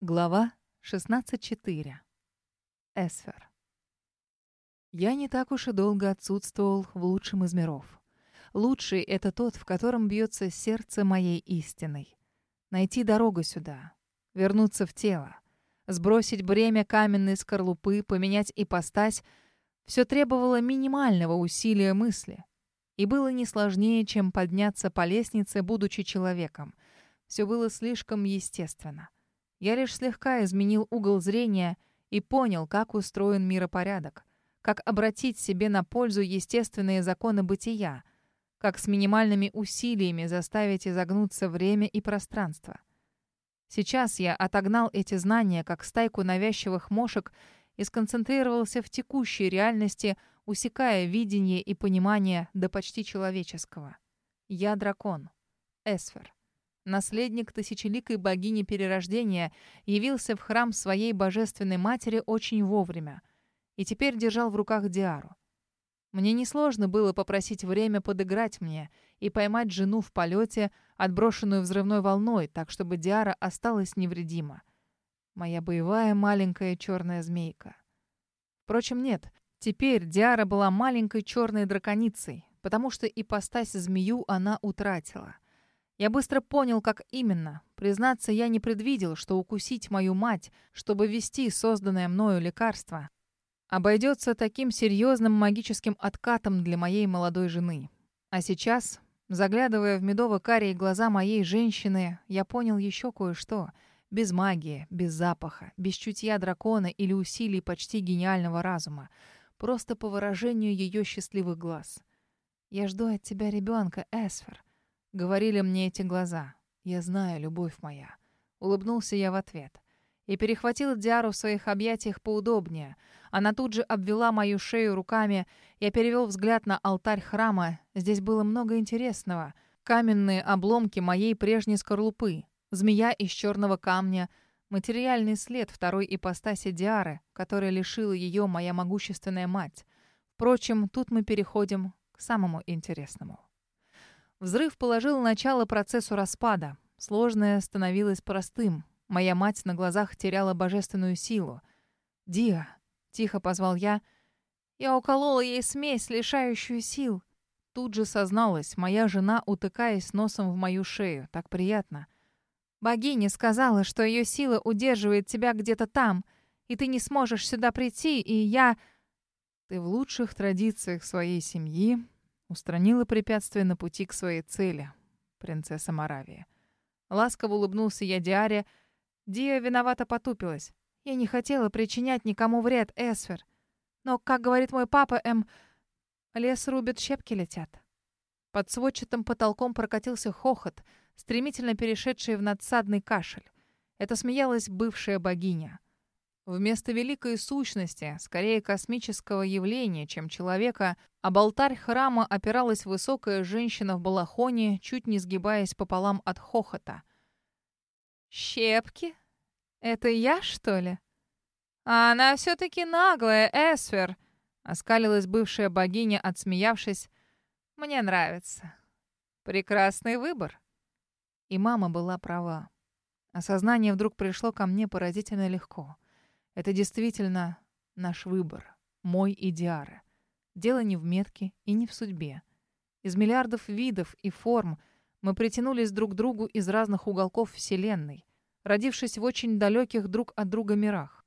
Глава 16.4. Эсфер. Я не так уж и долго отсутствовал в лучшем из миров. Лучший — это тот, в котором бьется сердце моей истиной. Найти дорогу сюда, вернуться в тело, сбросить бремя каменной скорлупы, поменять ипостась — все требовало минимального усилия мысли. И было не сложнее, чем подняться по лестнице, будучи человеком. Все было слишком естественно — я лишь слегка изменил угол зрения и понял, как устроен миропорядок, как обратить себе на пользу естественные законы бытия, как с минимальными усилиями заставить изогнуться время и пространство. Сейчас я отогнал эти знания, как стайку навязчивых мошек, и сконцентрировался в текущей реальности, усекая видение и понимание до почти человеческого. Я дракон. Эсфер наследник тысячеликой богини Перерождения, явился в храм своей божественной матери очень вовремя и теперь держал в руках Диару. Мне несложно было попросить время подыграть мне и поймать жену в полете, отброшенную взрывной волной, так чтобы Диара осталась невредима. Моя боевая маленькая черная змейка. Впрочем, нет. Теперь Диара была маленькой черной драконицей, потому что ипостась змею она утратила — я быстро понял, как именно. Признаться, я не предвидел, что укусить мою мать, чтобы ввести созданное мною лекарство, обойдется таким серьезным магическим откатом для моей молодой жены. А сейчас, заглядывая в медово-карие глаза моей женщины, я понял еще кое-что. Без магии, без запаха, без чутья дракона или усилий почти гениального разума. Просто по выражению ее счастливых глаз. «Я жду от тебя ребенка, Эсфер. Говорили мне эти глаза. Я знаю, любовь моя. Улыбнулся я в ответ. И перехватил Диару в своих объятиях поудобнее. Она тут же обвела мою шею руками. Я перевел взгляд на алтарь храма. Здесь было много интересного. Каменные обломки моей прежней скорлупы. Змея из черного камня. Материальный след второй ипостаси Диары, которая лишила ее моя могущественная мать. Впрочем, тут мы переходим к самому интересному. Взрыв положил начало процессу распада. Сложное становилось простым. Моя мать на глазах теряла божественную силу. «Диа!» — тихо позвал я. Я уколола ей смесь, лишающую сил. Тут же созналась, моя жена, утыкаясь носом в мою шею. Так приятно. Богиня сказала, что ее сила удерживает тебя где-то там, и ты не сможешь сюда прийти, и я... Ты в лучших традициях своей семьи Устранила препятствие на пути к своей цели, принцесса Моравия. Ласково улыбнулся я Диаре. Диа виновато потупилась. Я не хотела причинять никому вред, Эсфер. Но, как говорит мой папа, эм... Лес рубит, щепки летят. Под сводчатым потолком прокатился хохот, стремительно перешедший в надсадный кашель. Это смеялась бывшая богиня. Вместо великой сущности, скорее космического явления, чем человека, об алтарь храма опиралась высокая женщина в балахоне, чуть не сгибаясь пополам от хохота. «Щепки? Это я, что ли?» «А она все-таки наглая, Эсфер!» — оскалилась бывшая богиня, отсмеявшись. «Мне нравится. Прекрасный выбор». И мама была права. Осознание вдруг пришло ко мне поразительно легко — это действительно наш выбор, мой и Диары. Дело не в метке и не в судьбе. Из миллиардов видов и форм мы притянулись друг к другу из разных уголков Вселенной, родившись в очень далеких друг от друга мирах.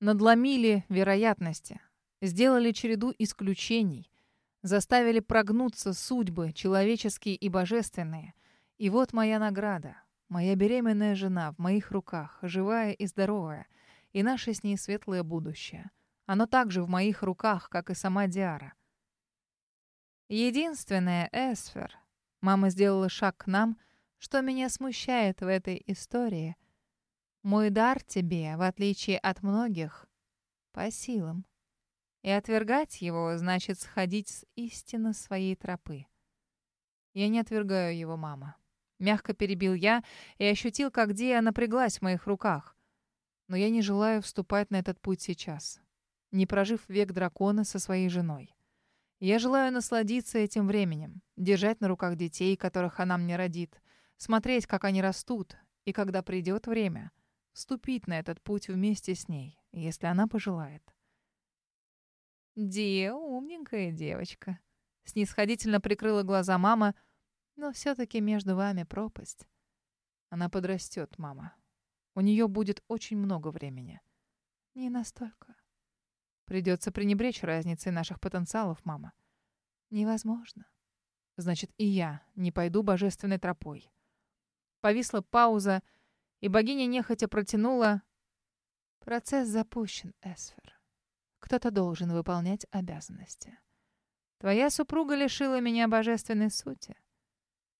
Надломили вероятности, сделали череду исключений, заставили прогнуться судьбы, человеческие и божественные. И вот моя награда, моя беременная жена в моих руках, живая и здоровая — и наше с ней светлое будущее. Оно также в моих руках, как и сама Диара. Единственное, Эсфер, мама сделала шаг к нам, что меня смущает в этой истории. Мой дар тебе, в отличие от многих, по силам. И отвергать его значит сходить с истины своей тропы. Я не отвергаю его, мама. Мягко перебил я и ощутил, как Дия напряглась в моих руках. Но я не желаю вступать на этот путь сейчас, не прожив век дракона со своей женой. Я желаю насладиться этим временем, держать на руках детей, которых она мне родит, смотреть, как они растут, и когда придет время, вступить на этот путь вместе с ней, если она пожелает. «Ди, умненькая девочка», — снисходительно прикрыла глаза мама, «но все-таки между вами пропасть». Она подрастет, мама. У нее будет очень много времени. Не настолько. Придется пренебречь разницей наших потенциалов, мама. Невозможно. Значит, и я не пойду божественной тропой. Повисла пауза, и богиня нехотя протянула. Процесс запущен, Эсфер. Кто-то должен выполнять обязанности. Твоя супруга лишила меня божественной сути.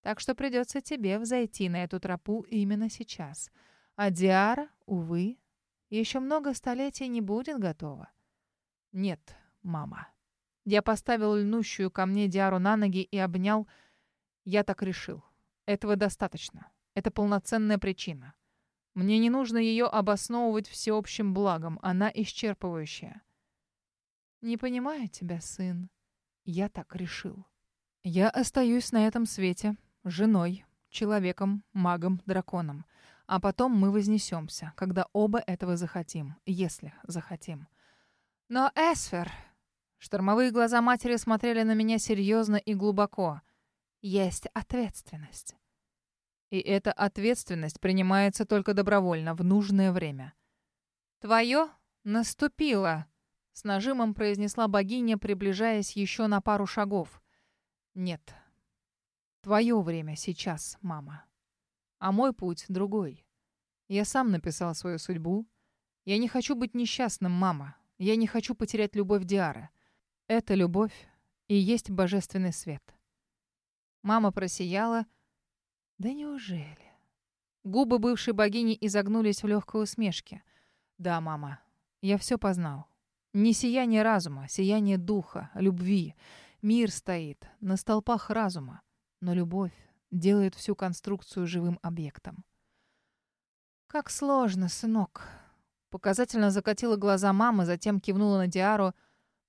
Так что придется тебе взойти на эту тропу именно сейчас. А Диара, увы, еще много столетий не будет готова. Нет, мама. Я поставил льнущую ко мне Диару на ноги и обнял. Я так решил. Этого достаточно. Это полноценная причина. Мне не нужно ее обосновывать всеобщим благом. Она исчерпывающая. Не понимаю тебя, сын. Я так решил. Я остаюсь на этом свете, женой, человеком, магом, драконом. А потом мы вознесемся, когда оба этого захотим, если захотим. Но Эсфер... Штормовые глаза матери смотрели на меня серьезно и глубоко. Есть ответственность. И эта ответственность принимается только добровольно, в нужное время. «Твое наступило», — с нажимом произнесла богиня, приближаясь еще на пару шагов. «Нет, Твое время сейчас, мама. А мой путь другой. Я сам написал свою судьбу. Я не хочу быть несчастным, мама. Я не хочу потерять любовь Диары. Это любовь и есть божественный свет. Мама просияла. Да неужели? Губы бывшей богини изогнулись в легкой усмешке. Да, мама, я все познал. Не сияние разума, сияние духа, любви. Мир стоит на столпах разума но любовь делает всю конструкцию живым объектом. «Как сложно, сынок!» Показательно закатила глаза мама, затем кивнула на Диару.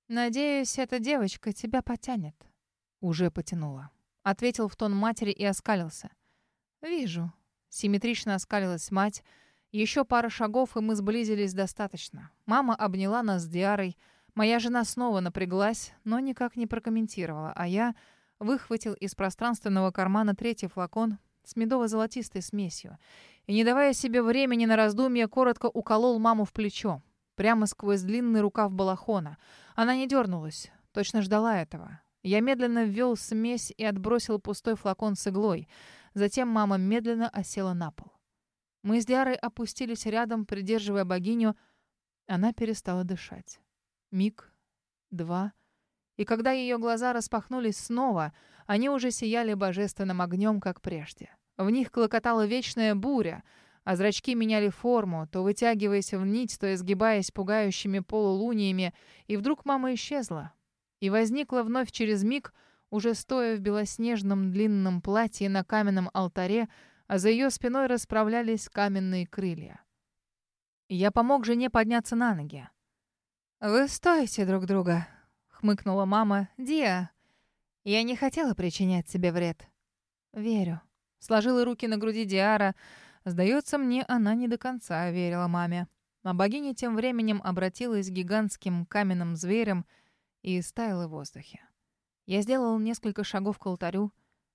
«Надеюсь, эта девочка тебя потянет». «Уже потянула». Ответил в тон матери и оскалился. «Вижу». Симметрично оскалилась мать. Еще пара шагов, и мы сблизились достаточно. Мама обняла нас с Диарой. Моя жена снова напряглась, но никак не прокомментировала, а я выхватил из пространственного кармана третий флакон с медово-золотистой смесью и, не давая себе времени на раздумье, коротко уколол маму в плечо, прямо сквозь длинный рукав балахона. Она не дернулась, точно ждала этого. Я медленно ввел смесь и отбросил пустой флакон с иглой. Затем мама медленно осела на пол. Мы с Диарой опустились рядом, придерживая богиню. Она перестала дышать. Миг, два — и когда ее глаза распахнулись снова, они уже сияли божественным огнем, как прежде. В них клокотала вечная буря, а зрачки меняли форму, то вытягиваясь в нить, то изгибаясь пугающими полулуниями, и вдруг мама исчезла. И возникла вновь через миг, уже стоя в белоснежном длинном платье на каменном алтаре, а за ее спиной расправлялись каменные крылья. Я помог жене подняться на ноги. «Вы стоите друг друга», хмыкнула мама. «Диа, я не хотела причинять тебе вред». «Верю». Сложила руки на груди Диара. Сдается мне, она не до конца верила маме. А богиня тем временем обратилась к гигантским каменным зверем и стаяла в воздухе. Я сделал несколько шагов к алтарю,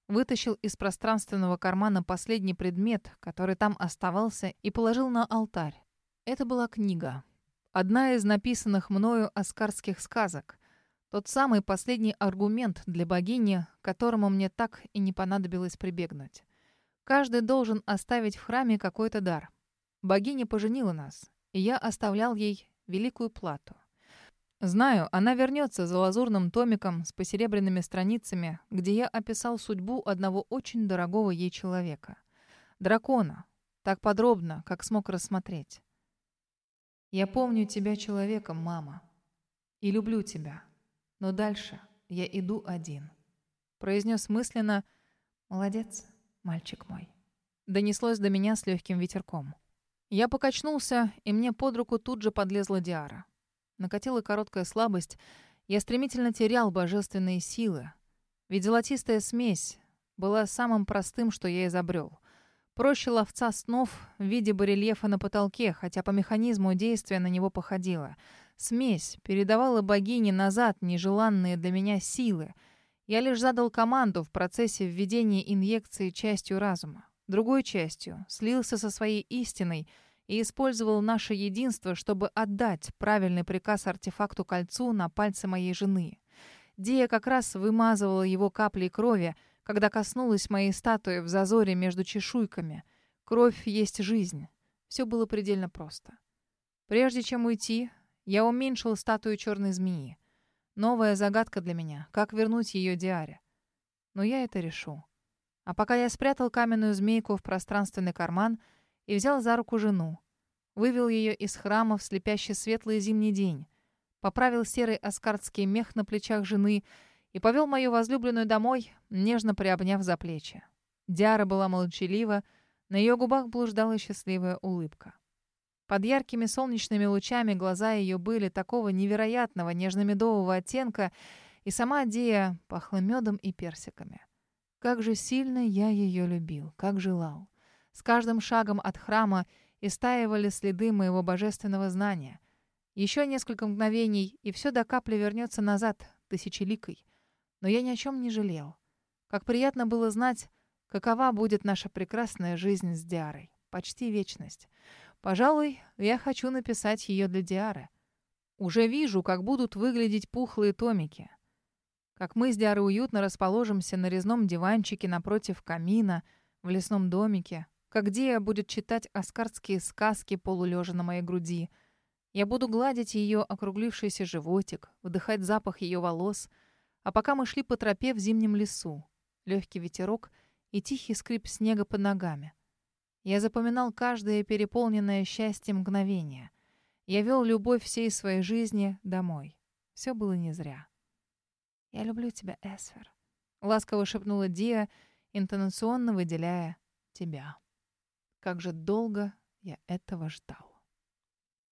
вытащил из пространственного кармана последний предмет, который там оставался, и положил на алтарь. Это была книга. Одна из написанных мною аскарских сказок. Тот самый последний аргумент для богини, к которому мне так и не понадобилось прибегнуть. Каждый должен оставить в храме какой-то дар. Богиня поженила нас, и я оставлял ей великую плату. Знаю, она вернется за лазурным томиком с посеребряными страницами, где я описал судьбу одного очень дорогого ей человека. Дракона. Так подробно, как смог рассмотреть. «Я помню тебя человеком, мама, и люблю тебя». Но дальше я иду один. Произнес мысленно «Молодец, мальчик мой». Донеслось до меня с легким ветерком. Я покачнулся, и мне под руку тут же подлезла Диара. Накатила короткая слабость. Я стремительно терял божественные силы. Ведь золотистая смесь была самым простым, что я изобрел. Проще ловца снов в виде барельефа на потолке, хотя по механизму действия на него походило. Смесь передавала богине назад нежеланные для меня силы. Я лишь задал команду в процессе введения инъекции частью разума. Другой частью слился со своей истиной и использовал наше единство, чтобы отдать правильный приказ артефакту-кольцу на пальцы моей жены. Дия как раз вымазывала его каплей крови, когда коснулась моей статуи в зазоре между чешуйками. Кровь есть жизнь. Все было предельно просто. Прежде чем уйти, я уменьшил статую черной змеи. Новая загадка для меня — как вернуть ее Диаре. Но я это решу. А пока я спрятал каменную змейку в пространственный карман и взял за руку жену. Вывел ее из храма в слепящий светлый зимний день. Поправил серый аскардский мех на плечах жены — и повел мою возлюбленную домой, нежно приобняв за плечи. Диара была молчалива, на ее губах блуждала счастливая улыбка. Под яркими солнечными лучами глаза ее были такого невероятного нежно-медового оттенка, и сама Дия пахла медом и персиками. Как же сильно я ее любил, как желал. С каждым шагом от храма истаивали следы моего божественного знания. Еще несколько мгновений, и все до капли вернется назад, тысячеликой. Но я ни о чем не жалел. Как приятно было знать, какова будет наша прекрасная жизнь с Диарой. Почти вечность. Пожалуй, я хочу написать ее для Диары. Уже вижу, как будут выглядеть пухлые томики. Как мы с Диарой уютно расположимся на резном диванчике напротив камина, в лесном домике. Как Дия будет читать оскарские сказки, полулежа на моей груди. Я буду гладить ее округлившийся животик, вдыхать запах ее волос — а пока мы шли по тропе в зимнем лесу, легкий ветерок и тихий скрип снега под ногами. Я запоминал каждое переполненное счастьем мгновение. Я вел любовь всей своей жизни домой. Все было не зря. «Я люблю тебя, Эсфер», — ласково шепнула Диа, интонационно выделяя «тебя». Как же долго я этого ждал.